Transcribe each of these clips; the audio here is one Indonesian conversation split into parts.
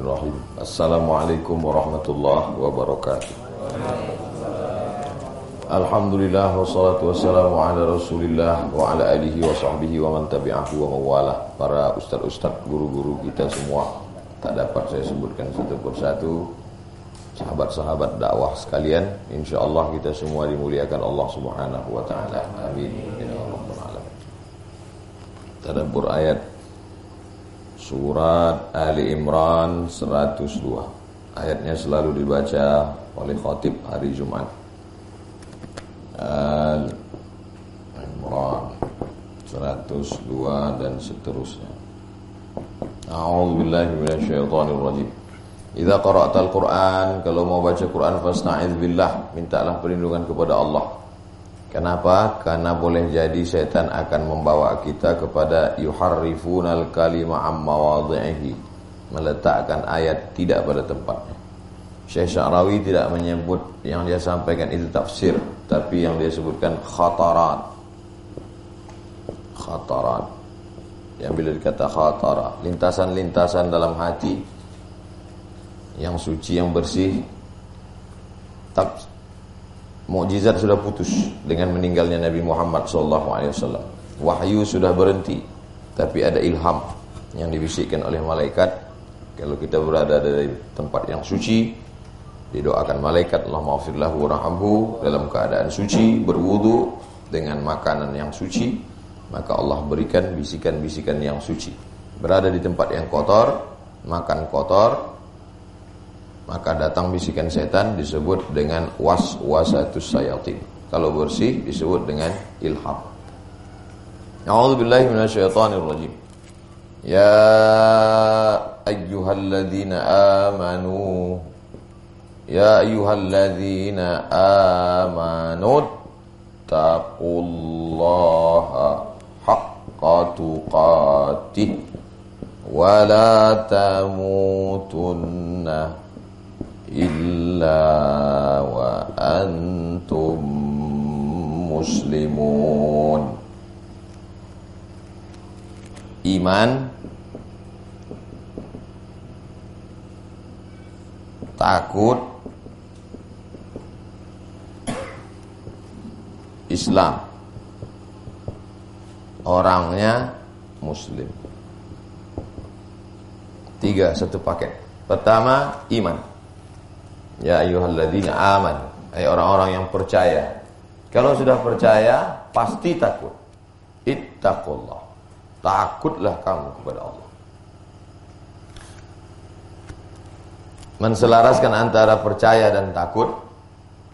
Bismillahirrahmanirrahim. Assalamualaikum warahmatullahi wabarakatuh. Alhamdulillah wassalatu wassalamu ala Rasulillah wa ala alihi wa sahbihi wa man tabi'ahu wa mawalah. Para ustaz-ustaz, guru-guru kita semua tak dapat saya sebutkan satu persatu. Sahabat-sahabat dakwah sekalian, insyaallah kita semua dimuliakan Allah Subhanahu wa taala. Amin. Ya rabbal alamin. Tadabbur ayat Surat Ali Imran 102 Ayatnya selalu dibaca oleh khatib hari Jumat. Al Imran 102 dan seterusnya. A'udzu billahi minasyaitonir rajim Idza qara'tal Qur'an kalau mau baca Quran fasta'iz billah. Mintalah perlindungan kepada Allah Kenapa? Karena boleh jadi setan akan membawa kita kepada yuharrifunal kalima amma wadhihi meletakkan ayat tidak pada tempatnya. Syekh Syarawi tidak menyebut yang dia sampaikan itu tafsir, tapi yang dia sebutkan khatarat. Khatarat. Yang bila dikata khatara, lintasan-lintasan dalam hati yang suci yang bersih mukjizat sudah putus dengan meninggalnya Nabi Muhammad SAW. Wahyu sudah berhenti, tapi ada ilham yang dibisikkan oleh malaikat. Kalau kita berada di tempat yang suci, didoakan malaikat Allah maafirlahu warhamhu dalam keadaan suci, berwudu dengan makanan yang suci, maka Allah berikan bisikan-bisikan yang suci. Berada di tempat yang kotor, makan kotor, maka datang bisikan setan disebut dengan was-wasatus sayatin. Kalau bersih disebut dengan ilham. A'udzubillahi minasyaitonir rajim. Ya ayyuhalladzina amanu Ya ayyuhalladzina amanu taqullaha haqqa tuqatih wa la tamutunna illa wa antum muslimun iman takut Islam. Orangnya muslim. Tiga satu paket. Pertama iman Ya ayyuhalladzina aman. Hai orang-orang yang percaya. Kalau sudah percaya Pasti takut. Ittaqullah. Takutlah kamu kepada Allah. Menselaraskan antara percaya dan takut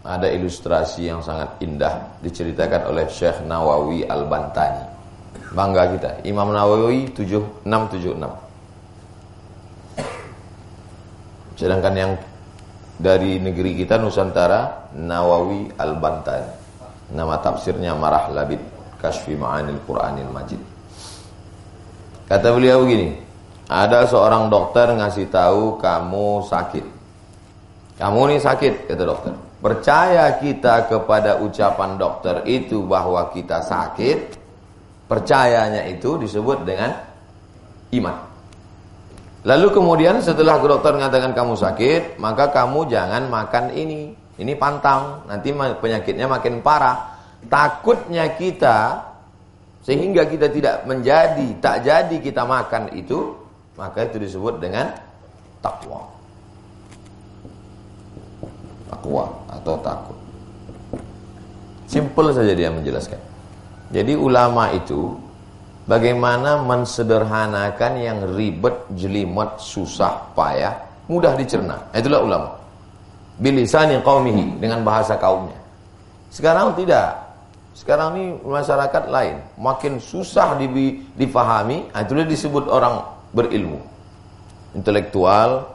Ada ilustrasi yang sangat indah Diceritakan oleh Syekh Nawawi Al-Bantani. Bangga kita. Imam Nawawi 7676 Sedangkan yang dari negeri kita Nusantara Nawawi Al-Bantan. Nama tafsirnya Marah Labid Kashfi Ma'anil Quranil Majid. Kata beliau begini ada seorang dokter ngasih tahu kamu sakit. Kamu nih sakit kata dokter. Percaya kita kepada ucapan dokter itu bahwa kita sakit percayanya itu disebut dengan iman Lalu kemudian setelah dokter mengatakan kamu sakit, maka kamu jangan makan ini. Ini pantang, nanti penyakitnya makin parah. Takutnya kita sehingga kita tidak menjadi, tak jadi kita makan itu, maka itu disebut dengan takwa. Takwa atau takut. Simple saja dia menjelaskan. Jadi ulama itu Bagaimana mensederhanakan yang ribet, jelimet, susah, payah, mudah dicerna. Itulah ulama. Bilisani qaumihi dengan bahasa kaumnya. Sekarang tidak. Sekarang ini masyarakat lain, makin susah difahami, nah, itulah disebut orang berilmu. Intelektual,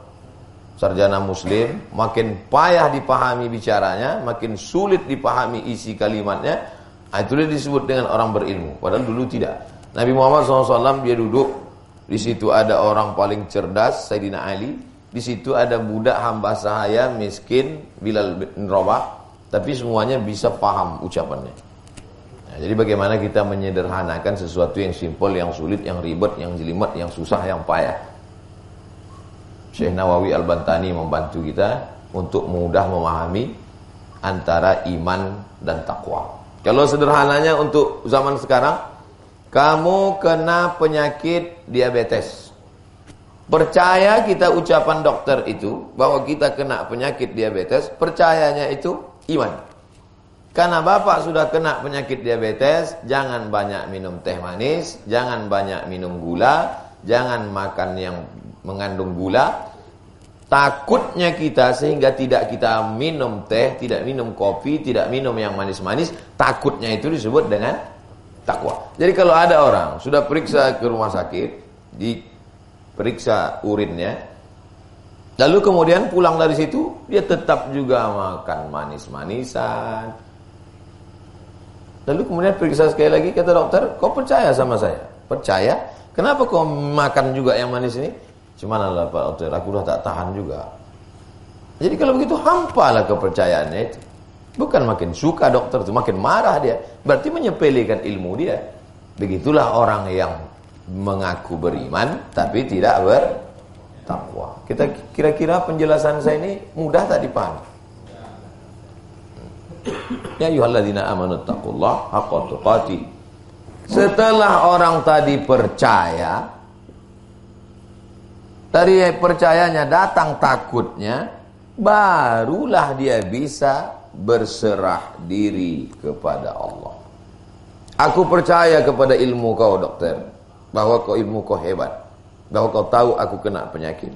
sarjana muslim, makin payah dipahami bicaranya, makin sulit dipahami isi kalimatnya, nah, itulah disebut dengan orang berilmu. Padahal dulu tidak. Nabi Muhammad SAW dia duduk. Di situ ada orang paling cerdas Sayyidina Ali. Di situ ada budak hamba sahaya miskin Bilal bin Rabah. Tapi semuanya bisa paham ucapannya. Nah, jadi bagaimana kita menyederhanakan sesuatu yang simpel yang sulit yang ribet yang jelimet yang susah yang payah? Syekh Nawawi Al-Bantani membantu kita untuk mudah memahami antara iman dan takwa. Kalau sederhananya untuk zaman sekarang, kamu kena penyakit diabetes. Percaya kita ucapan dokter itu bahwa kita kena penyakit diabetes, percayanya itu iman. Karena bapak sudah kena penyakit diabetes, jangan banyak minum teh manis, jangan banyak minum gula, jangan makan yang mengandung gula. Takutnya kita sehingga tidak kita minum teh, tidak minum kopi, tidak minum yang manis-manis. Takutnya itu disebut dengan takwa. Jadi kalau ada orang sudah periksa ke rumah sakit, diperiksa urinnya, lalu kemudian pulang dari situ, dia tetap juga makan manis-manisan. Lalu kemudian periksa sekali lagi, kata dokter, kau percaya sama saya? Percaya? Kenapa kau makan juga yang manis ini? Cuman lah Pak Dokter, aku udah tak tahan juga. Jadi kalau begitu hampalah kepercayaannya itu. Bukan makin suka dokter itu, makin marah dia. Berarti menyepelekan ilmu dia. Begitulah orang yang mengaku beriman tapi tidak bertakwa. Kita kira-kira penjelasan saya ini mudah tak dipahami? Ya ayyuhalladzina amanu taqullaha haqqa tuqatih. Setelah orang tadi percaya, dari percayanya datang takutnya, barulah dia bisa berserah diri kepada Allah. Aku percaya kepada ilmu kau dokter, bahwa kau ilmu kau hebat, bahwa kau tahu aku kena penyakit.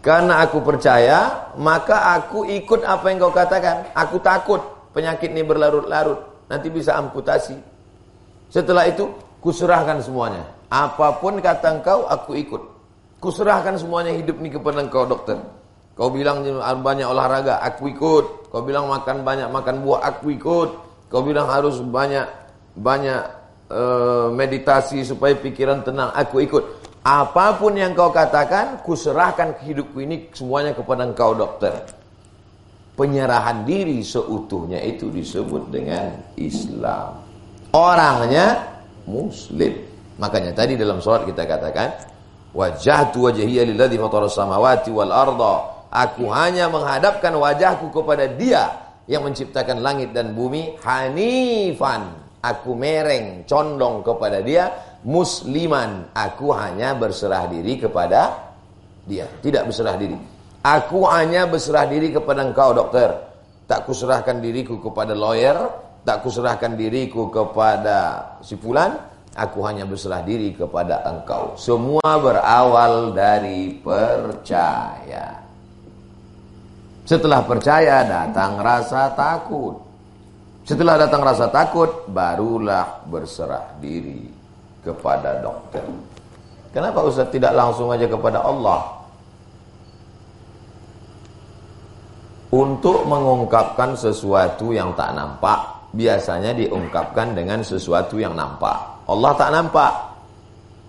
Karena aku percaya, maka aku ikut apa yang kau katakan. Aku takut penyakit ini berlarut-larut, nanti bisa amputasi. Setelah itu, kuserahkan semuanya. Apa pun kata engkau, aku ikut. Kuserahkan semuanya hidup ini kepada engkau dokter. Kau bilang banyak olahraga, aku ikut. Kau bilang makan banyak makan buah, aku ikut. Kau bilang harus banyak banyak uh, meditasi supaya pikiran tenang, aku ikut. Apa pun yang kau katakan, kuserahkan hidupku ini semuanya kepada engkau dokter. Penyerahan diri seutuhnya itu disebut dengan Islam. Orangnya muslim. Makanya tadi dalam surat kita katakan Wajahtu wajhiya lilladzi samawati wal arda. Aku hanya menghadapkan wajahku kepada Dia yang menciptakan langit dan bumi hanifan. Aku mereng, condong kepada Dia, musliman. Aku hanya berserah diri kepada Dia, tidak berserah diri. Aku hanya berserah diri kepada engkau dokter. Tak kuserahkan diriku kepada lawyer, tak kuserahkan diriku kepada si fulan, Aku hanya berserah diri kepada engkau. Semua berawal dari percaya. Setelah percaya datang rasa takut. Setelah datang rasa takut, barulah berserah diri kepada dokter. Kenapa Ustaz tidak langsung aja kepada Allah? Untuk mengungkapkan sesuatu yang tak nampak, biasanya diungkapkan dengan sesuatu yang nampak. Allah tak nampak.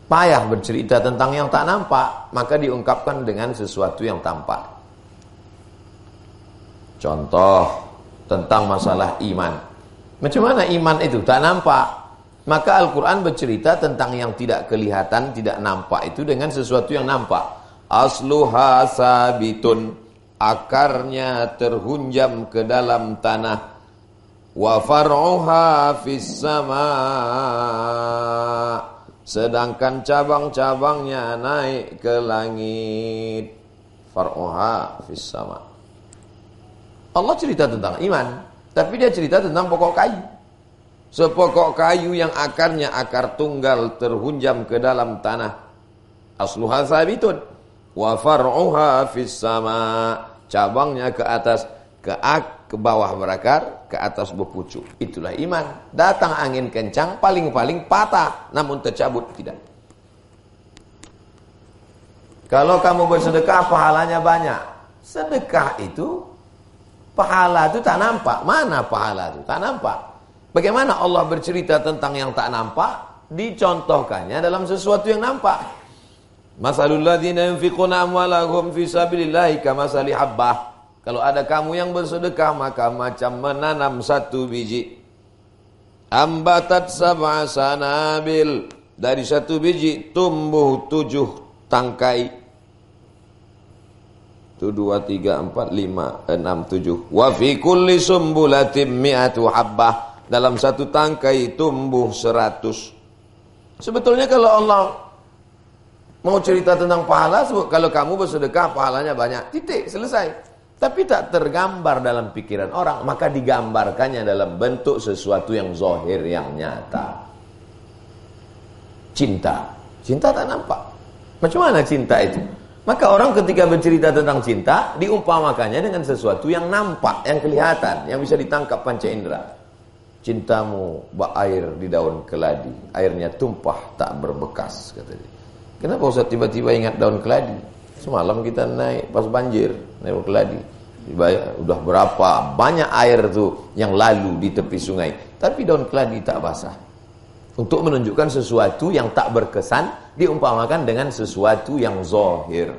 Payah bercerita tentang yang tak nampak, maka diungkapkan dengan sesuatu yang tampak. Contoh tentang masalah iman. Macam mana iman itu? Tak nampak. Maka Al-Quran bercerita tentang yang tidak kelihatan, tidak nampak itu dengan sesuatu yang nampak. Asluha sabitun. Akarnya terhunjam ke dalam tanah wa far'uha fis sama sedangkan cabang-cabangnya naik ke langit far'uha fis sama Allah cerita tentang iman tapi dia cerita tentang pokok kayu sepokok kayu yang akarnya akar tunggal terhunjam ke dalam tanah asluha sabitun wa far'uha fis sama cabangnya ke atas ke ke bawah berakar, ke atas berpucuk. Itulah iman. Datang angin kencang, paling-paling patah, namun tercabut tidak. Kalau kamu bersedekah, pahalanya banyak. Sedekah itu, pahala itu tak nampak. Mana pahala itu? Tak nampak. Bagaimana Allah bercerita tentang yang tak nampak? Dicontohkannya dalam sesuatu yang nampak. Masalul yunfiquna amwalahum kamasali kalau ada kamu yang bersedekah maka macam menanam satu biji. Ambatat sab'a sanabil. Dari satu biji tumbuh tujuh tangkai. Itu dua, tiga, empat, lima, enam, tujuh. Wa fi kulli sumbulatim mi'atu habbah. Dalam satu tangkai tumbuh seratus. Sebetulnya kalau Allah mau cerita tentang pahala, kalau kamu bersedekah pahalanya banyak. Titik, selesai. Tapi tak tergambar dalam pikiran orang, maka digambarkannya dalam bentuk sesuatu yang zohir, yang nyata. Cinta. Cinta tak nampak. Macam mana cinta itu? Maka orang ketika bercerita tentang cinta diumpamakannya dengan sesuatu yang nampak, yang kelihatan, yang bisa ditangkap panca indera. Cintamu bak air di daun keladi, airnya tumpah tak berbekas kata dia. Kenapa Ustaz tiba-tiba ingat daun keladi? Semalam kita naik pas banjir, naik keladi. Udah berapa banyak air tuh yang lalu di tepi sungai, tapi daun keladi tak basah. Untuk menunjukkan sesuatu yang tak berkesan diumpamakan dengan sesuatu yang zahir.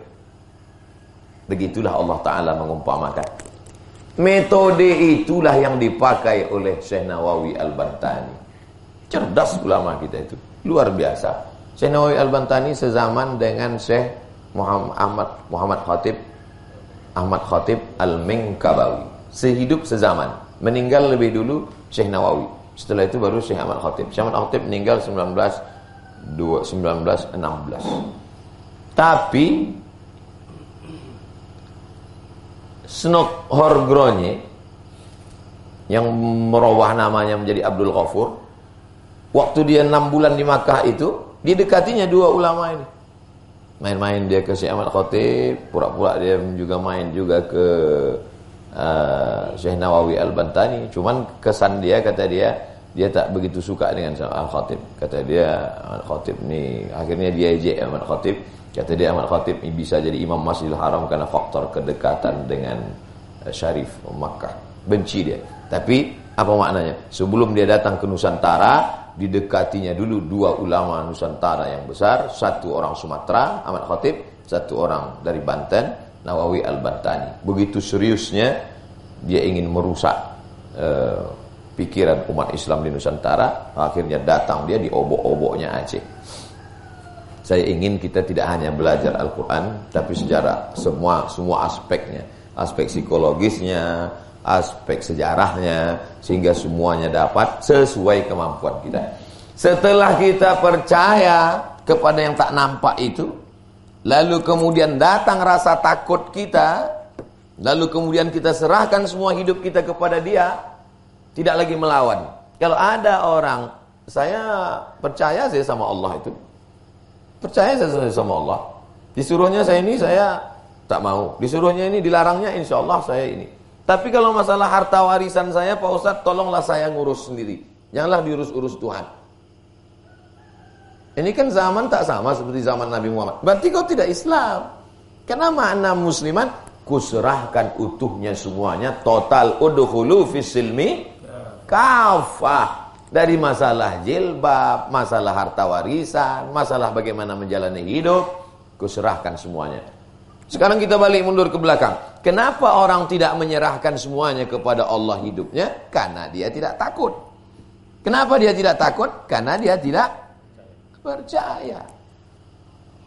Begitulah Allah Ta'ala mengumpamakan. Metode itulah yang dipakai oleh Syekh Nawawi Al-Bantani. Cerdas ulama kita itu. Luar biasa. Syekh Nawawi Al-Bantani sezaman dengan Syekh Muhammad Ahmad, Muhammad Khatib Ahmad Khatib Al-Minkabawi. Sehidup sezaman. Meninggal lebih dulu Syekh Nawawi. Setelah itu baru Syekh Ahmad Khatib. Syekh Ahmad Khatib meninggal 19 1916. Tapi Snok Horgronye yang merubah namanya menjadi Abdul Ghafur waktu dia enam bulan di Makkah itu didekatinya dua ulama ini main-main dia ke Syekh Ahmad Khatib pura-pura dia juga main juga ke uh, Syekh Nawawi Al-Bantani cuman kesan dia kata dia dia tak begitu suka dengan Al-Khatib. Kata dia Al-Khatib ni akhirnya dia ejek Ahmad Khatib. Kata dia Ahmad Khatib ni bisa jadi imam Masjidil Haram karena faktor kedekatan dengan uh, Syarif Makkah. Benci dia. Tapi apa maknanya? Sebelum dia datang ke Nusantara, didekatinya dulu dua ulama Nusantara yang besar, satu orang Sumatera, Ahmad Khatib, satu orang dari Banten, Nawawi Al-Bantani. Begitu seriusnya dia ingin merusak uh, pikiran umat Islam di Nusantara akhirnya datang dia di obok-oboknya Aceh saya ingin kita tidak hanya belajar Al-Quran tapi sejarah semua semua aspeknya. Aspek psikologisnya aspek sejarahnya sehingga semuanya dapat sesuai kemampuan kita. Setelah kita percaya kepada yang tak nampak itu lalu kemudian datang rasa takut kita lalu kemudian kita serahkan semua hidup kita kepada dia tidak lagi melawan. Kalau ada orang, saya percaya saya sama Allah itu. Percaya saya sama Allah. Disuruhnya saya ini, saya tak mau. Disuruhnya ini, dilarangnya insya Allah saya ini. Tapi kalau masalah harta warisan saya, Pak Ustadz, tolonglah saya ngurus sendiri. Janganlah diurus-urus Tuhan. Ini kan zaman tak sama seperti zaman Nabi Muhammad. Berarti kau tidak Islam. Karena makna musliman, kuserahkan utuhnya semuanya, total udhulu fisilmi kafah dari masalah jilbab, masalah harta warisan, masalah bagaimana menjalani hidup, kuserahkan semuanya. Sekarang kita balik mundur ke belakang. Kenapa orang tidak menyerahkan semuanya kepada Allah hidupnya? Karena dia tidak takut. Kenapa dia tidak takut? Karena dia tidak percaya.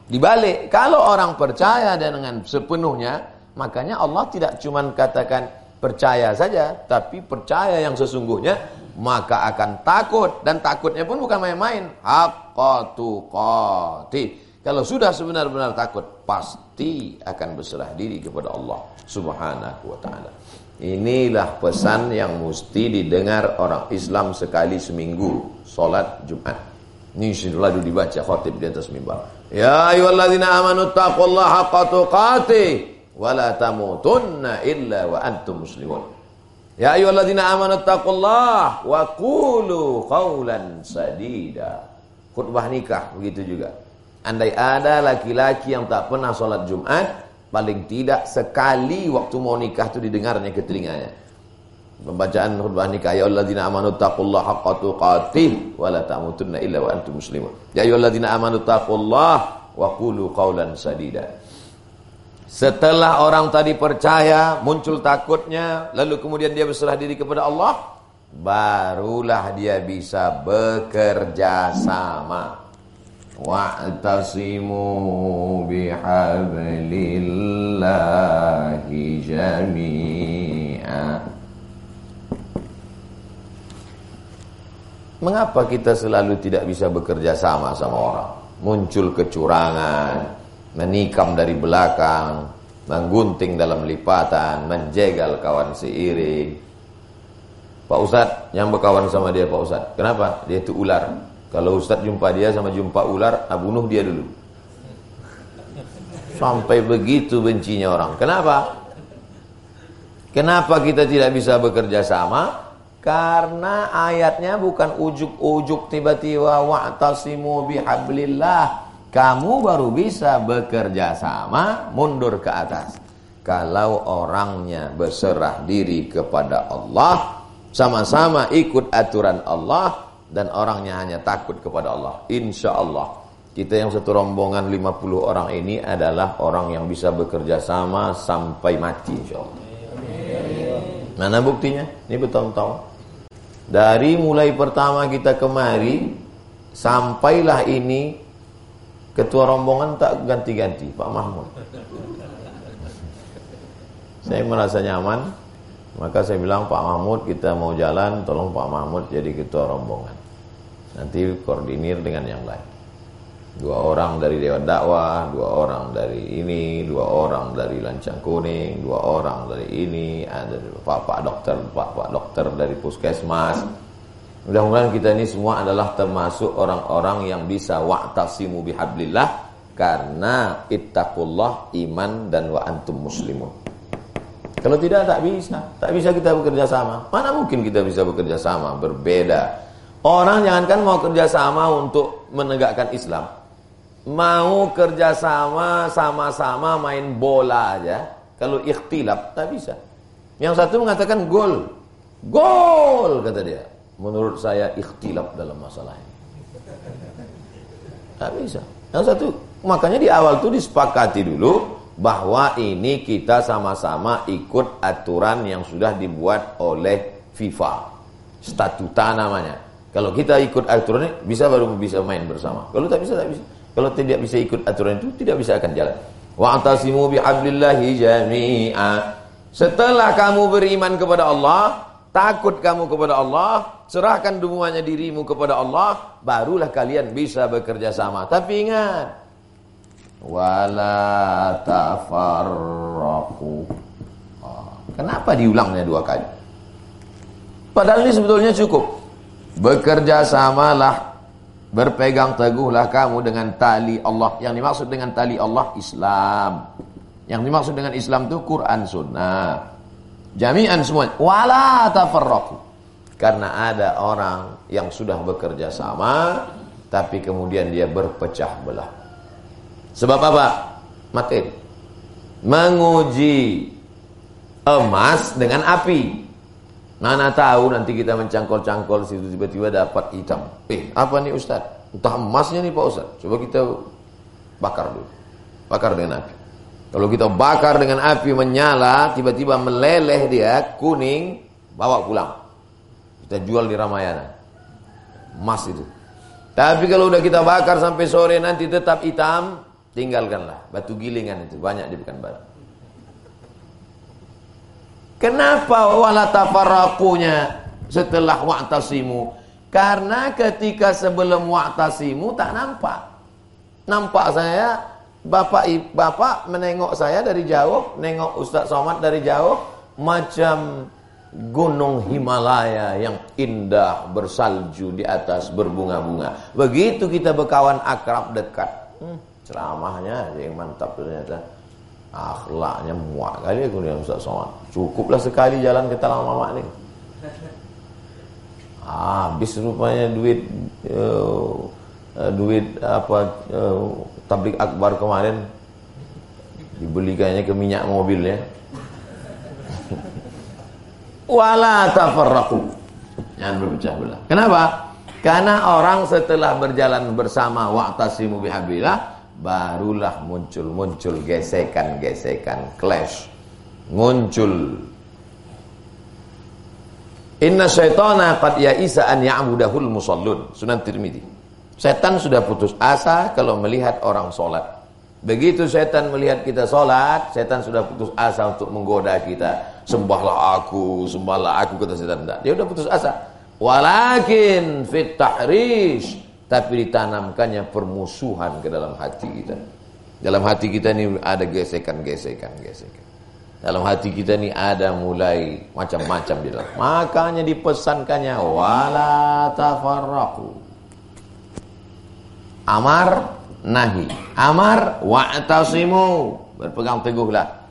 Dibalik, kalau orang percaya dengan sepenuhnya, makanya Allah tidak cuma katakan percaya saja, tapi percaya yang sesungguhnya maka akan takut dan takutnya pun bukan main-main. Haqqatu qati. Kalau sudah sebenar-benar takut, pasti akan berserah diri kepada Allah Subhanahu wa taala. Inilah pesan yang mesti didengar orang Islam sekali seminggu salat Jumat. Ini selalu dibaca khatib di atas mimbar. Ya ayyuhalladzina amanu taqullaha haqqa tuqatih wala tamutunna illa wa antum muslimun. Ya ayyuhalladzina amanu taqullaha wa qulu qawlan sadida. Khutbah nikah begitu juga. Andai ada laki-laki yang tak pernah sholat Jumat, paling tidak sekali waktu mau nikah itu didengarnya ke telinganya. Pembacaan khutbah nikah ya alladzina amanu taqullaha haqqa tuqatih wa la tamutunna illa wa antum muslimun. Ya ayyuhalladzina amanu taqullaha wa qulu qawlan sadida. Setelah orang tadi percaya, muncul takutnya, lalu kemudian dia berserah diri kepada Allah, barulah dia bisa bekerja sama. wa'tasimu bihablillahi jami'a Mengapa kita selalu tidak bisa bekerja sama sama orang? Muncul kecurangan, menikam dari belakang, menggunting dalam lipatan, menjegal kawan seiring. Pak Ustadz yang berkawan sama dia Pak Ustadz. Kenapa? Dia itu ular. Kalau Ustadz jumpa dia sama jumpa ular, ah, bunuh dia dulu. Sampai begitu bencinya orang. Kenapa? Kenapa kita tidak bisa bekerja sama? Karena ayatnya bukan ujuk-ujuk tiba-tiba wa'tasimu bihablillah. Kamu baru bisa bekerja sama mundur ke atas. Kalau orangnya berserah diri kepada Allah, sama-sama ikut aturan Allah dan orangnya hanya takut kepada Allah. Insya Allah. Kita yang satu rombongan 50 orang ini adalah orang yang bisa bekerja sama sampai mati insya Allah. Mana buktinya? Ini bertahun-tahun. Dari mulai pertama kita kemari Sampailah ini Ketua rombongan tak ganti-ganti Pak Mahmud. Saya merasa nyaman Maka saya bilang Pak Mahmud kita mau jalan Tolong Pak Mahmud jadi ketua rombongan. Nanti koordinir dengan yang lain. Dua orang dari Dewan Dakwah, dua orang dari ini, dua orang dari Lancang Kuning, dua orang dari ini, ada Pak Pak dokter, Pak Pak dokter dari Puskesmas. Mudah-mudahan kita ini semua adalah termasuk orang-orang yang bisa wa'tasimu bihablillah karena ittaqullah iman dan wa antum muslimun. Kalau tidak tak bisa, tak bisa kita bekerja sama. Mana mungkin kita bisa bekerja sama, berbeda. Orang jangankan mau kerja sama untuk menegakkan Islam mau kerjasama sama-sama main bola aja kalau ikhtilaf tak bisa yang satu mengatakan gol gol kata dia menurut saya ikhtilaf dalam masalah ini. Tak bisa. Yang satu makanya di awal tuh disepakati dulu bahwa ini kita sama-sama ikut aturan yang sudah dibuat oleh FIFA. Statuta namanya. Kalau kita ikut aturan bisa baru bisa main bersama. Kalau tak bisa tak bisa. Kalau tidak bisa ikut aturan itu tidak bisa akan jalan. Wa'tasimu bihablillahi jami'a. Setelah kamu beriman kepada Allah, takut kamu kepada Allah, serahkan semuanya dirimu kepada Allah, barulah kalian bisa bekerja sama. Tapi ingat, wala tafarraqu. Kenapa diulangnya dua kali? Padahal ini sebetulnya cukup. Bekerja samalah Berpegang teguhlah kamu dengan tali Allah. Yang dimaksud dengan tali Allah Islam. Yang dimaksud dengan Islam itu Quran Sunnah. Jami'an semua. Wala tafarraqu. Karena ada orang yang sudah bekerja sama tapi kemudian dia berpecah belah. Sebab apa? Materi. Menguji emas dengan api. Mana tahu nanti kita mencangkol-cangkol situ tiba-tiba dapat hitam. Eh, apa nih Ustaz? Entah emasnya nih Pak Ustaz. Coba kita bakar dulu. Bakar dengan api. Kalau kita bakar dengan api menyala, tiba-tiba meleleh dia, kuning, bawa pulang. Kita jual di Ramayana. Emas itu. Tapi kalau udah kita bakar sampai sore nanti tetap hitam, tinggalkanlah. Batu gilingan itu banyak di Pekanbaru. Kenapa wala tafarraqunya setelah wa'tasimu? Karena ketika sebelum wa'tasimu tak nampak. Nampak saya bapak bapak menengok saya dari jauh, nengok Ustaz Somad dari jauh macam gunung Himalaya yang indah bersalju di atas berbunga-bunga. Begitu kita berkawan akrab dekat. Hmm, ceramahnya yang mantap ternyata akhlaknya muak kali aku ni Ustaz Somad cukuplah sekali jalan ke Talang Mamak ni habis rupanya duit uh, duit apa uh, tablik akbar kemarin dibelikannya ke minyak mobil ya. Wala tafarraqu. Jangan berpecah belah. Kenapa? Karena orang setelah berjalan bersama wa'tasimu bihablillah barulah muncul-muncul gesekan-gesekan clash. Muncul. Inna syaitana qad ya'isa an ya'budahul musallun. Sunan Tirmidzi Setan sudah putus asa kalau melihat orang sholat. Begitu setan melihat kita sholat, setan sudah putus asa untuk menggoda kita. Sembahlah aku, sembahlah aku, kata setan. Dia sudah putus asa. Walakin fit tahrish. Tapi ditanamkannya permusuhan ke dalam hati kita. Dalam hati kita ini ada gesekan, gesekan, gesekan. Dalam hati kita ini ada mulai macam-macam di dalam. Makanya dipesankannya wala. Amar nahi. Amar wa'tasimu. Berpegang teguhlah.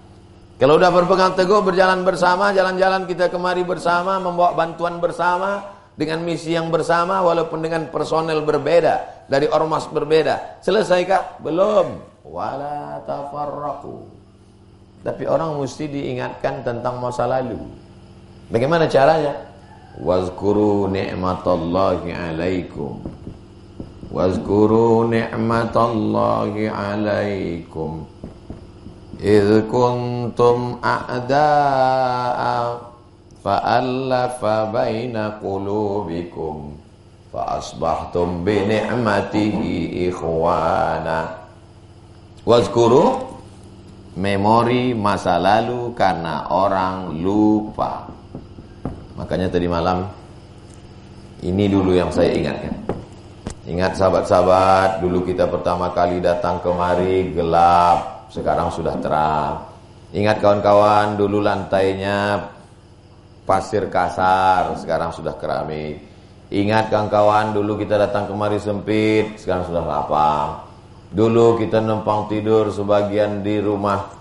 Kalau udah berpegang teguh berjalan bersama, jalan-jalan kita kemari bersama, membawa bantuan bersama dengan misi yang bersama walaupun dengan personel berbeda, dari ormas berbeda. Selesaikah? Belum. Wala tafarraqu. Tapi orang mesti diingatkan tentang masa lalu. Bagaimana caranya? Wazkuru ni'matallahi alaikum واذكروا نعمة الله عليكم إذ كنتم أعداء فألف بين قلوبكم فأصبحتم بنعمته إخوانا واذكروا memori masa lalu karena orang lupa makanya tadi malam ini dulu yang saya ingatkan Ingat sahabat-sahabat, dulu kita pertama kali datang kemari gelap, sekarang sudah terang. Ingat kawan-kawan, dulu lantainya pasir kasar, sekarang sudah keramik. Ingat kawan-kawan, dulu kita datang kemari sempit, sekarang sudah lapang. Dulu kita numpang tidur sebagian di rumah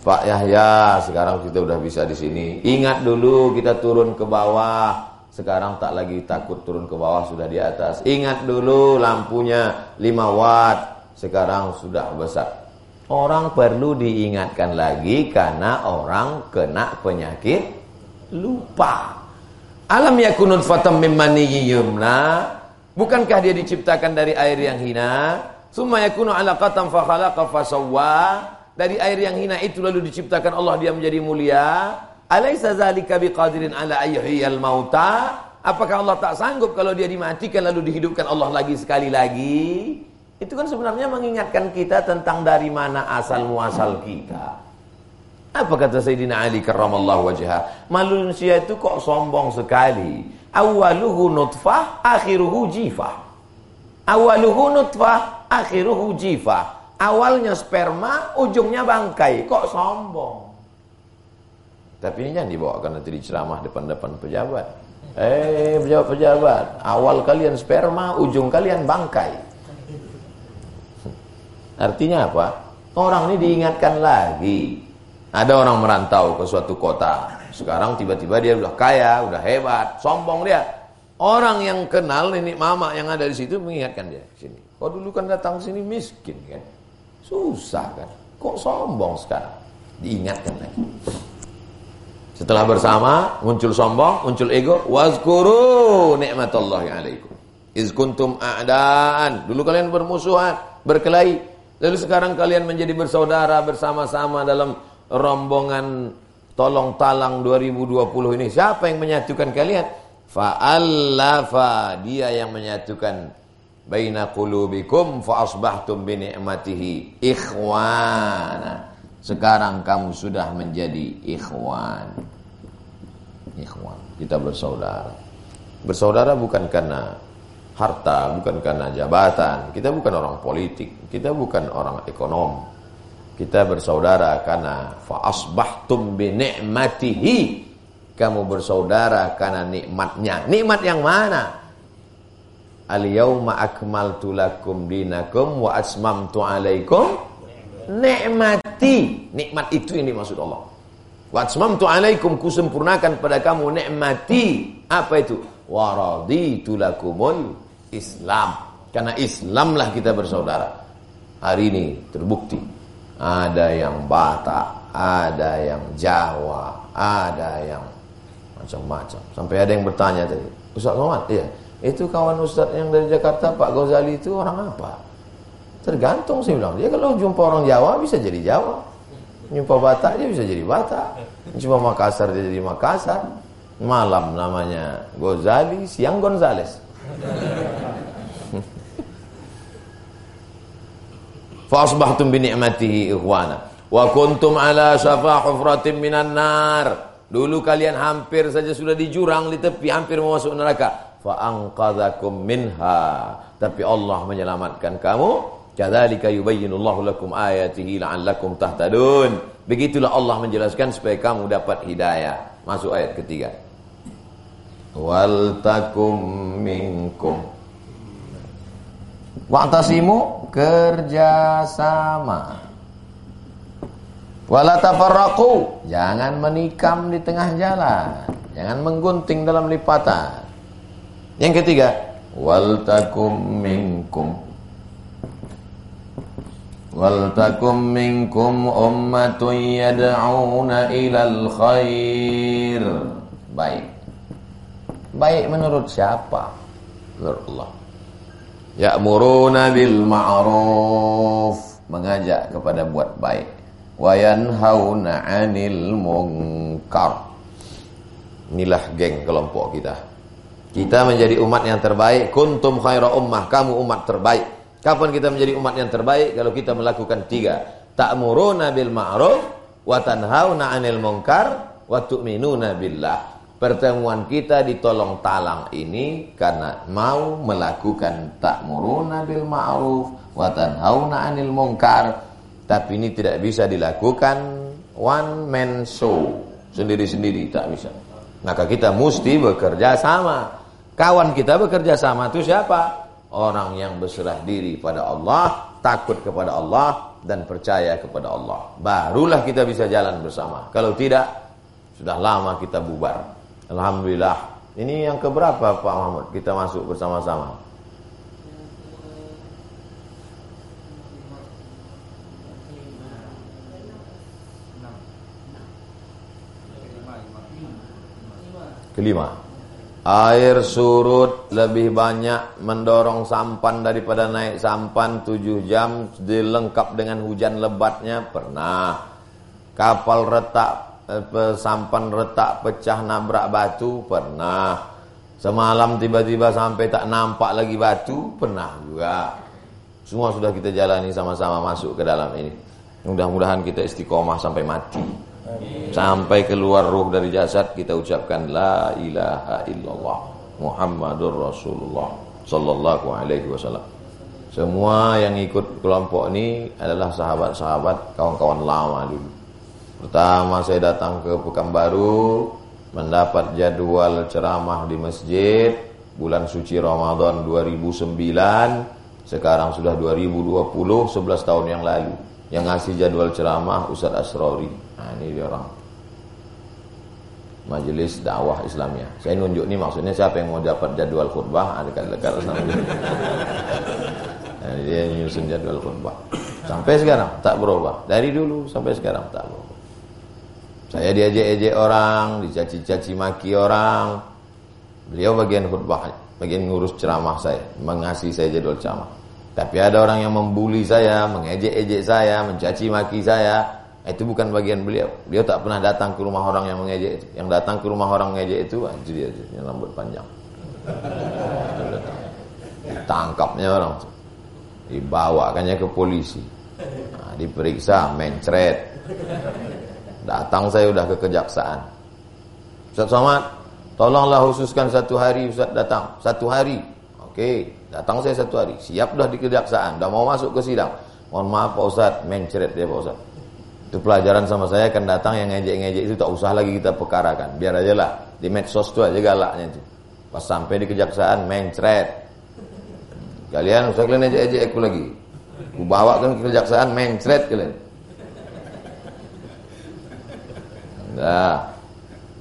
Pak Yahya, sekarang kita udah bisa di sini. Ingat dulu kita turun ke bawah, sekarang tak lagi takut turun ke bawah sudah di atas. Ingat dulu lampunya 5 watt, sekarang sudah besar. Orang perlu diingatkan lagi karena orang kena penyakit lupa. Alam yakunun fatam mimani yumna. Bukankah dia diciptakan dari air yang hina? Summa yakunu alaqatan fa khalaqa fasawwa. Dari air yang hina itu lalu diciptakan Allah dia menjadi mulia. Alaisa zalika biqadirin ala ayyuhiyal mauta? Apakah Allah tak sanggup kalau dia dimatikan lalu dihidupkan Allah lagi sekali lagi? Itu kan sebenarnya mengingatkan kita tentang dari mana asal muasal kita. Apa kata Sayyidina Ali karramallahu wajhah? Manusia itu kok sombong sekali. Awaluhu nutfah, akhiruhu jifah. Awaluhu nutfah, akhiruhu jifah. Awalnya sperma, ujungnya bangkai. Kok sombong? Tapi ini jangan dibawakan nanti di ceramah depan-depan pejabat. Eh, pejabat-pejabat, awal kalian sperma, ujung kalian bangkai. Artinya apa? Orang ini diingatkan lagi. Ada orang merantau ke suatu kota. Sekarang tiba-tiba dia udah kaya, udah hebat, sombong dia. Orang yang kenal ini mama yang ada di situ mengingatkan dia sini. Oh dulu kan datang sini miskin kan. Susah kan. Kok sombong sekarang? Diingatkan lagi. Setelah bersama, muncul sombong, muncul ego. Wazkuru ni'matallahi alaikum. Iz kuntum a'daan. Dulu kalian bermusuhan, berkelahi. Lalu sekarang kalian menjadi bersaudara bersama-sama dalam rombongan tolong talang 2020 ini. Siapa yang menyatukan kalian? Fa'allafa. Dia yang menyatukan baina qulubikum fa asbahtum bi ni'matihi ikhwana. Sekarang kamu sudah menjadi ikhwan. Ikhwan, kita bersaudara. Bersaudara bukan karena harta, bukan karena jabatan. Kita bukan orang politik, kita bukan orang ekonom. Kita bersaudara karena fa asbahtum bi ni'matihi. Kamu bersaudara karena nikmatnya. Nikmat yang mana? Al-yauma akmaltu lakum dinakum wa asmamtu alaikum nikmati. Nikmat itu ini maksud Allah. Wa atmamtu alaikum kusempurnakan pada kamu nikmati. Apa itu? Wa raditu lakumul Islam. Karena Islamlah kita bersaudara. Hari ini terbukti ada yang Batak, ada yang Jawa, ada yang macam-macam. Sampai ada yang bertanya tadi, Ustaz Somad, iya, itu kawan Ustaz yang dari Jakarta, Pak Ghazali itu orang apa? Tergantung saya bilang. Dia kalau jumpa orang Jawa bisa jadi Jawa. Jumpa Batak dia bisa jadi Batak. Jumpa Makassar dia jadi Makassar. Malam namanya Gozali, siang Gonzales. Fa asbahtum bi ni'matihi ikhwana. Wa kuntum ala syafa hufratin minan nar. Dulu kalian hampir saja sudah di jurang di tepi hampir mau masuk neraka. Fa anqadhakum minha. Tapi Allah menyelamatkan kamu. Kadzalika yubayyinullahu lakum ayatihi la'allakum tahtadun. Begitulah Allah menjelaskan supaya kamu dapat hidayah. Masuk ayat ketiga. Wal takum minkum. Wa'tasimu kerjasama. Wala tafarraqu. Jangan menikam di tengah jalan. Jangan menggunting dalam lipatan. Yang ketiga, wal takum minkum takum minkum ummatun yad'una ilal khair. Baik. Baik menurut siapa? Menurut Allah. Bil ma'ruf, mengajak kepada buat baik. Wa yanhauna 'anil. Inilah geng kelompok kita. Kita menjadi umat yang terbaik, kuntum khaira ummah, kamu umat terbaik. Kapan kita menjadi umat yang terbaik? Kalau kita melakukan tiga. Ta'muruna bil ma'ruf, wa tanhauna 'anil munkar, wa tu'minuna billah. Pertemuan kita ditolong talang ini karena mau melakukan ta'muruna bil ma'ruf wa tanhauna 'anil munkar. Tapi ini tidak bisa dilakukan one man show, sendiri-sendiri tak bisa. Maka kita mesti bekerja sama. Kawan kita bekerja sama itu siapa? Orang yang berserah diri pada Allah, takut kepada Allah dan percaya kepada Allah. Barulah kita bisa jalan bersama. Kalau tidak, sudah lama kita bubar. Alhamdulillah. Ini yang keberapa Pak Muhammad kita masuk bersama-sama? Kelima. Air surut lebih banyak mendorong sampan daripada naik sampan tujuh jam dilengkap dengan hujan lebatnya. Pernah. Kapal retak sampan retak pecah nabrak batu. Pernah. Semalam tiba-tiba sampai tak nampak lagi batu. Pernah juga. Semua sudah kita jalani sama-sama masuk ke dalam ini. Mudah-mudahan kita istiqomah sampai mati sampai keluar ruh dari jasad kita ucapkan la ilaha illallah Muhammadur Rasulullah sallallahu alaihi wasallam. Semua yang ikut kelompok ini adalah sahabat-sahabat kawan-kawan lama dulu. Pertama saya datang ke Pekanbaru mendapat jadwal ceramah di masjid bulan suci Ramadan 2009 sekarang sudah 2020 11 tahun yang lalu. Yang ngasih jadwal ceramah Ustaz Asrori nah ini dia orang. Majelis dakwah Islamiyah saya nunjuk ini maksudnya siapa yang mau dapat jadwal khutbah? Ada dekat-dekat sama nah, dia nyusun jadwal khutbah. Sampai sekarang tak berubah. Dari dulu sampai sekarang tak berubah. Saya diajak-ajak orang, dicaci-caci maki orang. Beliau bagian khutbah, bagian ngurus ceramah saya, mengasih saya jadwal ceramah. Tapi ada orang yang membuli saya, mengejek-ejek saya, mencaci maki saya. Itu bukan bagian beliau. Beliau tak pernah datang ke rumah orang yang mengejek itu. Yang datang ke rumah orang mengejek itu, itu dia, yang rambut panjang. Ditangkapnya orang itu. Dibawakannya ke polisi. Nah, diperiksa, mencret. Datang saya udah ke kejaksaan. Ustaz Somad, tolonglah khususkan satu hari Ustaz datang. Satu hari. Oke, datang saya satu hari. Siap dah di kejaksaan, dah mau masuk ke sidang. Mohon maaf Pak Ustaz, mencret dia Pak Ustaz. Itu pelajaran sama saya akan datang yang ngejek-ngejek itu tak usah lagi kita perkarakan. Biar aja lah. Di medsos tu aja galaknya itu. Pas sampai di kejaksaan, mencret. Kalian usah kalian ejek-ejek aku lagi. Ku bawa ke kejaksaan, mencret kalian. Nah,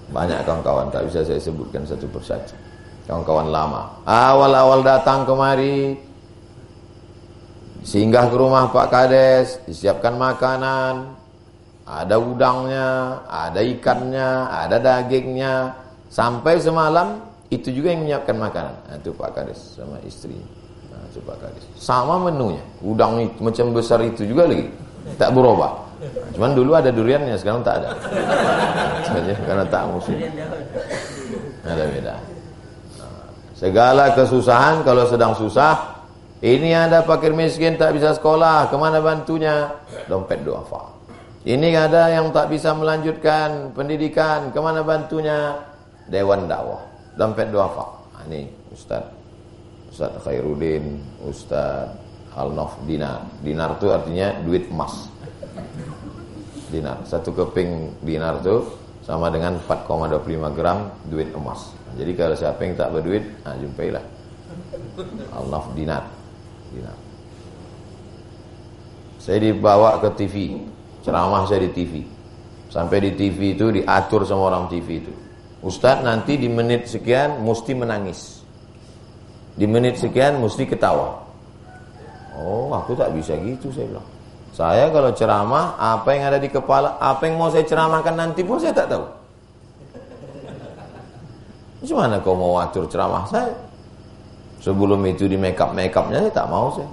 banyak kawan-kawan tak bisa saya sebutkan satu persatu. Kawan-kawan lama. Awal-awal datang kemari singgah ke rumah Pak Kades, disiapkan makanan, ada udangnya, ada ikannya, ada dagingnya. Sampai semalam itu juga yang menyiapkan makanan. Nah, itu Pak Kades sama istri. Nah, itu Pak Kades. Sama menunya. Udang itu, macam besar itu juga lagi. Tak berubah. Cuman dulu ada duriannya, sekarang tak ada. Saja karena tak musim. Ada beda. Segala kesusahan kalau sedang susah Ini ada fakir miskin tak bisa sekolah, ke mana bantunya? Dompet duafa. Ini ada yang tak bisa melanjutkan pendidikan, ke mana bantunya? Dewan dakwah. Dompet duafa. Nah, ini Ustaz. Ustaz Khairuddin, Ustaz Al-Nof Dinar. Dinar itu artinya duit emas. Dinar. Satu keping dinar itu sama dengan 4,25 gram duit emas. Jadi kalau siapa yang tak berduit, nah jumpailah. Al-Nof Dinar. Dinar. Saya dibawa ke TV, ceramah saya di TV. Sampai di TV itu diatur sama orang TV itu. Ustadz nanti di menit sekian mesti menangis. Di menit sekian mesti ketawa. Oh, aku tak bisa gitu saya bilang. Saya kalau ceramah, apa yang ada di kepala, apa yang mau saya ceramahkan nanti pun saya tak tahu. Gimana kau mau atur ceramah saya? Sebelum itu di make up make upnya saya tak mau saya.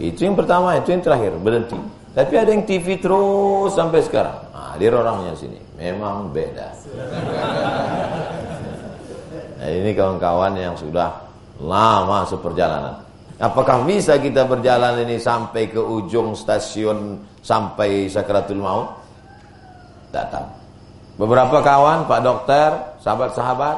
Itu yang pertama, itu yang terakhir berhenti. Tapi ada yang TV terus sampai sekarang. Nah, dia orangnya sini. Memang beda. Nah, ini kawan-kawan yang sudah lama seperjalanan. Apakah bisa kita berjalan ini sampai ke ujung stasiun sampai sakratul maut? Datang. Beberapa kawan, Pak Dokter, sahabat-sahabat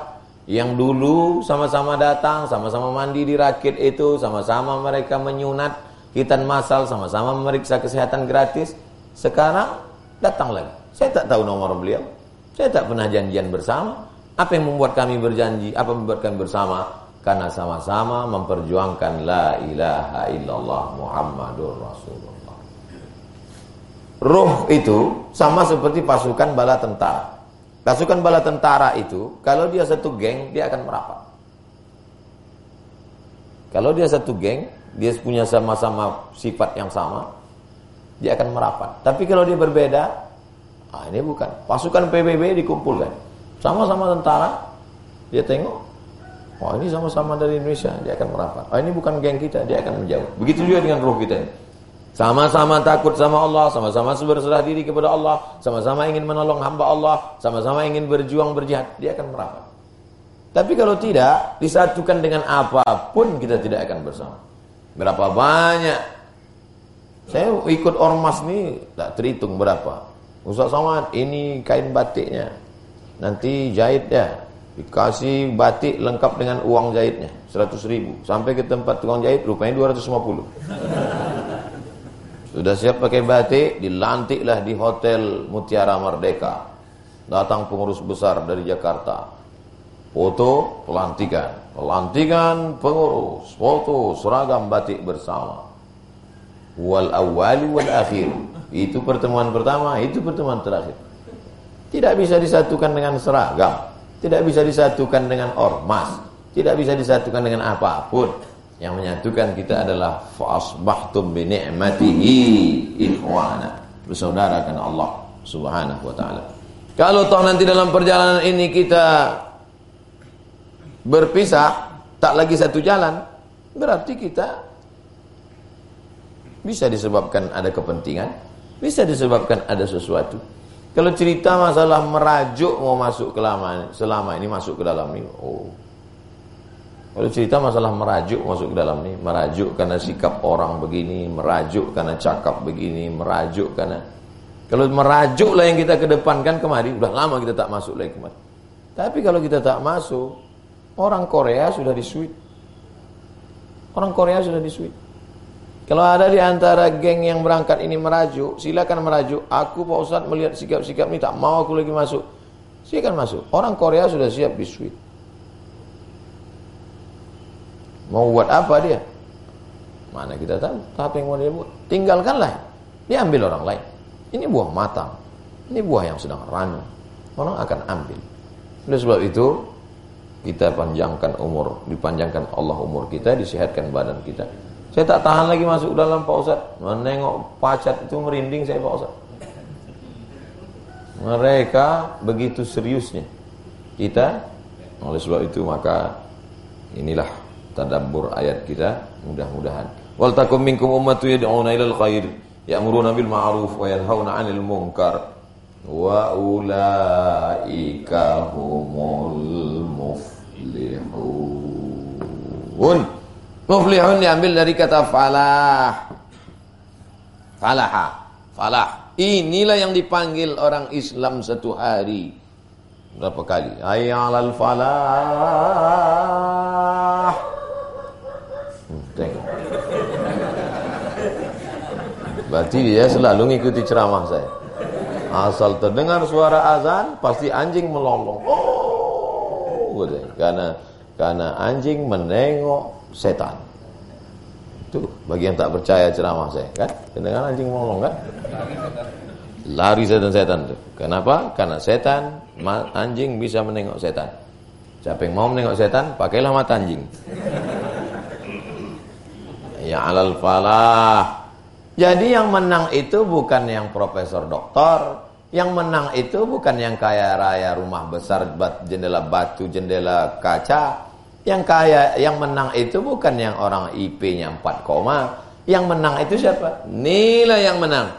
yang dulu sama-sama datang, sama-sama mandi di rakit itu, sama-sama mereka menyunat hitan masal, sama-sama memeriksa kesehatan gratis. Sekarang datang lagi. Saya tak tahu nomor beliau. Saya tak pernah janjian bersama. Apa yang membuat kami berjanji? Apa yang membuat kami bersama? Karena sama-sama memperjuangkan la ilaha illallah Muhammadur Rasulullah. Ruh itu sama seperti pasukan bala tentara. Pasukan bala tentara itu, kalau dia satu geng, dia akan merapat. Kalau dia satu geng, dia punya sama-sama sifat yang sama, dia akan merapat. Tapi kalau dia berbeda, ah ini bukan. Pasukan PBB dikumpulkan. Sama-sama tentara, dia tengok, oh ini sama-sama dari Indonesia, dia akan merapat. Oh ini bukan geng kita, dia akan menjauh. Begitu juga dengan roh kita ini. Sama-sama takut sama Allah, sama-sama berserah diri kepada Allah, sama-sama ingin menolong hamba Allah, sama-sama ingin berjuang berjihad, dia akan merapat. Tapi kalau tidak, disatukan dengan apa pun kita tidak akan bersama. Berapa banyak? Saya ikut ormas nih, tak terhitung berapa. Ustaz Somad, ini kain batiknya. Nanti jahit ya. Dikasih batik lengkap dengan uang jahitnya. 100 ribu. Sampai ke tempat tukang jahit, rupanya 250. Sudah siap pakai batik, dilantiklah di Hotel Mutiara Merdeka. Datang pengurus besar dari Jakarta. Foto pelantikan, pelantikan pengurus, foto seragam batik bersama. Wal awal wal akhir. Itu pertemuan pertama, itu pertemuan terakhir. Tidak bisa disatukan dengan seragam, tidak bisa disatukan dengan ormas, tidak bisa disatukan dengan apa pun. Yang menyatukan kita adalah fasbahtum bi ni'matihi ikhwana. Bersaudara karena Allah Subhanahu wa taala. Kalau toh nanti dalam perjalanan ini kita berpisah, tak lagi satu jalan, berarti kita bisa disebabkan ada kepentingan, bisa disebabkan ada sesuatu. Kalau cerita masalah merajuk mau masuk ke lama, selama ini masuk ke dalam ini, oh kalau cerita masalah merajuk masuk ke dalam ini, merajuk karena sikap orang begini, merajuk karena cakap begini, merajuk karena kalau merajuk lah yang kita kedepankan kemari, udah lama kita tak masuk lagi kemari. Tapi kalau kita tak masuk, orang Korea sudah disuit. Orang Korea sudah disuit. Kalau ada di antara geng yang berangkat ini merajuk, silakan merajuk. Aku Pak Ustadz melihat sikap-sikap ini tak mau aku lagi masuk. Silakan masuk. Orang Korea sudah siap disuit. Mau buat apa dia? Mana kita tahu apa yang mau dia buat. Tinggalkanlah. Dia ambil orang lain. Ini buah matang. Ini buah yang sedang ranu. Orang akan ambil. Oleh sebab itu, kita panjangkan umur, dipanjangkan Allah umur kita, disehatkan badan kita. Saya tak tahan lagi masuk dalam Pak Ustaz. Menengok pacat itu merinding saya Pak Ustaz. Mereka begitu seriusnya. Kita, oleh sebab itu maka inilah tadabbur ayat kita mudah-mudahan wal takum minkum ummatu yad'una ilal khair ya'muruna bil ma'ruf wa yanhauna 'anil munkar wa ulaika humul muflihun Muflihun diambil dari kata falah. Falaha. Falah. Inilah yang dipanggil orang Islam satu hari. Berapa kali? Ayyalal falah. Hmm, tengok. Berarti dia selalu mengikuti ceramah saya. Asal terdengar suara azan, pasti anjing melolong. Oh, karena karena anjing menengok setan. Itu bagi yang tak percaya ceramah saya, kan? Kedengaran anjing melolong, kan? Lari setan-setan itu. Kenapa? Karena setan, anjing bisa menengok setan. Siapa yang mau menengok setan, pakailah mata anjing. Ya alal falah. Jadi yang menang itu bukan yang profesor doktor, yang menang itu bukan yang kaya raya rumah besar jendela batu, jendela kaca. Yang kaya yang menang itu bukan yang orang IP-nya 4 koma. Yang menang itu siapa? Nilai yang menang.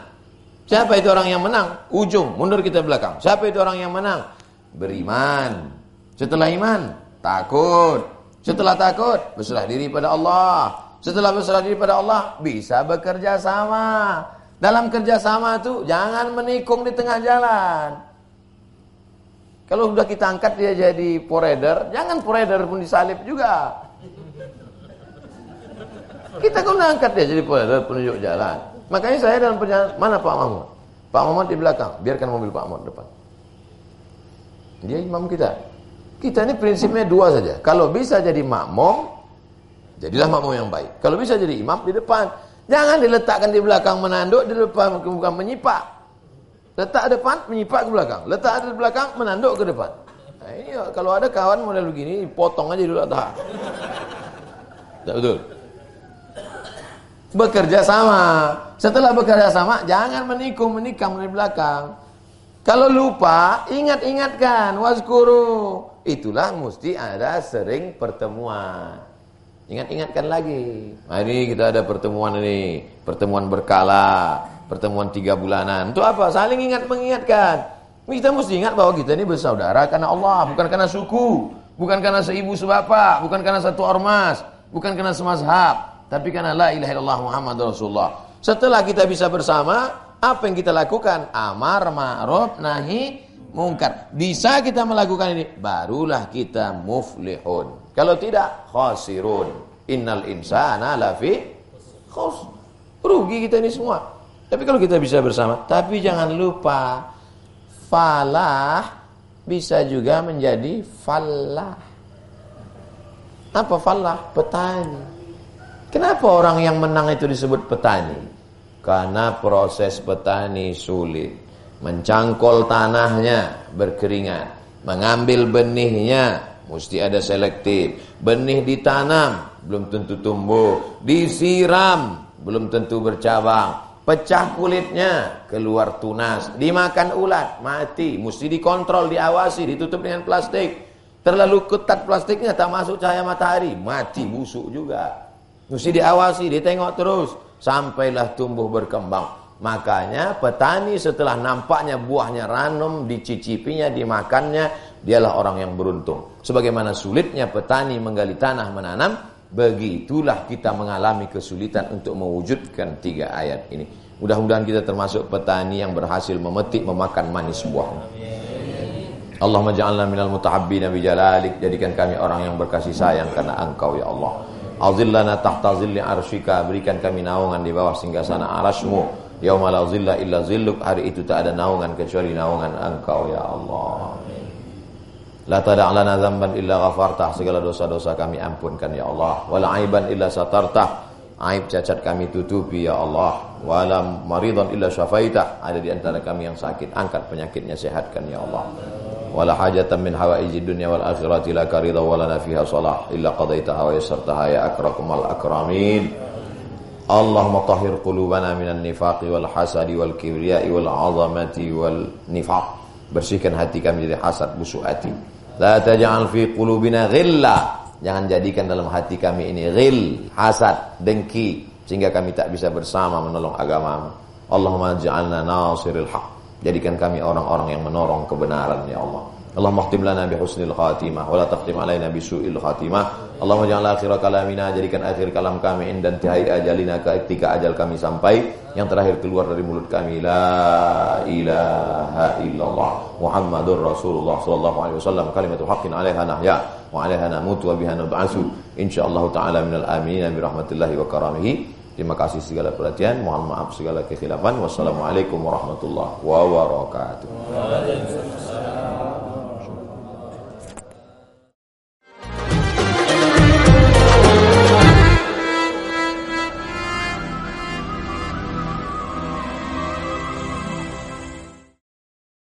Siapa itu orang yang menang? Ujung, mundur kita belakang. Siapa itu orang yang menang? Beriman. Setelah iman, takut. Setelah takut, berserah diri pada Allah. Setelah berserah diri pada Allah, bisa bekerja sama. Dalam kerjasama itu jangan menikung di tengah jalan. Kalau sudah kita angkat dia jadi poreder, jangan poreder pun disalib juga. Kita kalau angkat dia jadi poreder penunjuk jalan. Makanya saya dalam perjalanan, mana Pak Mahmud? Pak Mahmud di belakang, biarkan mobil Pak Mahmud depan. Dia imam kita. Kita ini prinsipnya dua saja. Kalau bisa jadi makmum, Jadilah makmum yang baik. Kalau bisa jadi imam di depan. Jangan diletakkan di belakang menanduk, di depan bukan menyipak. Letak depan, menyipak ke belakang. Letak di belakang, menanduk ke depan. Nah, ini kalau ada kawan model begini, potong aja dulu tak. Tak betul. Bekerja sama. Setelah bekerja sama, jangan menikung, menikam di belakang. Kalau lupa, ingat-ingatkan. Waskuru. Itulah mesti ada sering pertemuan. Ingat-ingatkan lagi. Hari kita ada pertemuan ini, pertemuan berkala, pertemuan tiga bulanan. Itu apa? Saling ingat mengingatkan. Kita mesti ingat bahwa kita ini bersaudara karena Allah, bukan karena suku, bukan karena seibu sebapak, bukan karena satu ormas, bukan karena semazhab, tapi karena la ilaha illallah Muhammad Rasulullah. Setelah kita bisa bersama, apa yang kita lakukan? Amar ma'ruf nahi mungkar. Bisa kita melakukan ini, barulah kita muflihun. Kalau tidak, khasirun. Innal insana lafi khus. Rugi kita ini semua. Tapi kalau kita bisa bersama, tapi jangan lupa falah bisa juga menjadi falah. Apa falah? Petani. Kenapa orang yang menang itu disebut petani? Karena proses petani sulit. Mencangkol tanahnya berkeringat. Mengambil benihnya Mesti ada selektif. Benih ditanam, belum tentu tumbuh. Disiram, belum tentu bercabang. Pecah kulitnya, keluar tunas. Dimakan ulat, mati. Mesti dikontrol, diawasi, ditutup dengan plastik. Terlalu ketat plastiknya, tak masuk cahaya matahari. Mati, busuk juga. Mesti diawasi, ditengok terus. Sampailah tumbuh berkembang. Makanya petani setelah nampaknya buahnya ranum, dicicipinya, dimakannya, dialah orang yang beruntung. Sebagaimana sulitnya petani menggali tanah menanam, begitulah kita mengalami kesulitan untuk mewujudkan tiga ayat ini. Mudah-mudahan kita termasuk petani yang berhasil memetik, memakan manis buahnya. Allahumma ja'alna minal mutahabbina bijalalik. Jadikan kami orang yang berkasih sayang karena engkau ya Allah. Azillana tahta zilli arshika. Berikan kami naungan di bawah singgasana arasmu. Yauma la zilla illa zilluk hari itu tak ada naungan kecuali naungan Engkau ya Allah. La tada' lana dzamban illa ghafartah segala dosa-dosa kami ampunkan ya Allah. Wala aiban illa satartah aib cacat kami tutupi ya Allah. Wala maridan illa syafaitah ada di antara kami yang sakit angkat penyakitnya sehatkan ya Allah. Wala hajatan min hawaiji dunya wal akhirati laka ridha wala fiha salah illa qadaitaha wa yassartaha ya akramal akramin. Allahumma tahhir qulubana minan nifaqi wal hasadi wal kibriyai wal azamati wal nifaq. Bersihkan hati kami dari hasad busuk hati. La taj'al fi qulubina ghilla. Jangan jadikan dalam hati kami ini ghil, hasad, dengki sehingga kami tak bisa bersama menolong agamamu. Allahumma ja'alna nasiril haq. Jadikan kami orang-orang yang menolong kebenaran ya Allah. Allahumma khtim lana bi husnil khatimah wa la takhtim alaina bi khatimah. Allahumma ja'al akhir kalamina jadikan akhir kalam kami dan tihai ajalina ketika ajal kami sampai yang terakhir keluar dari mulut kami la ilaha illallah Muhammadur Rasulullah sallallahu alaihi wasallam kalimatu haqqin 'alaiha nahya wa 'alaiha namutu wa biha nub'atsu insyaallah taala minal amin bi rahmatillahi wa karamihi. Terima kasih segala perhatian, mohon maaf segala kekhilafan. Wassalamualaikum warahmatullahi wabarakatuh.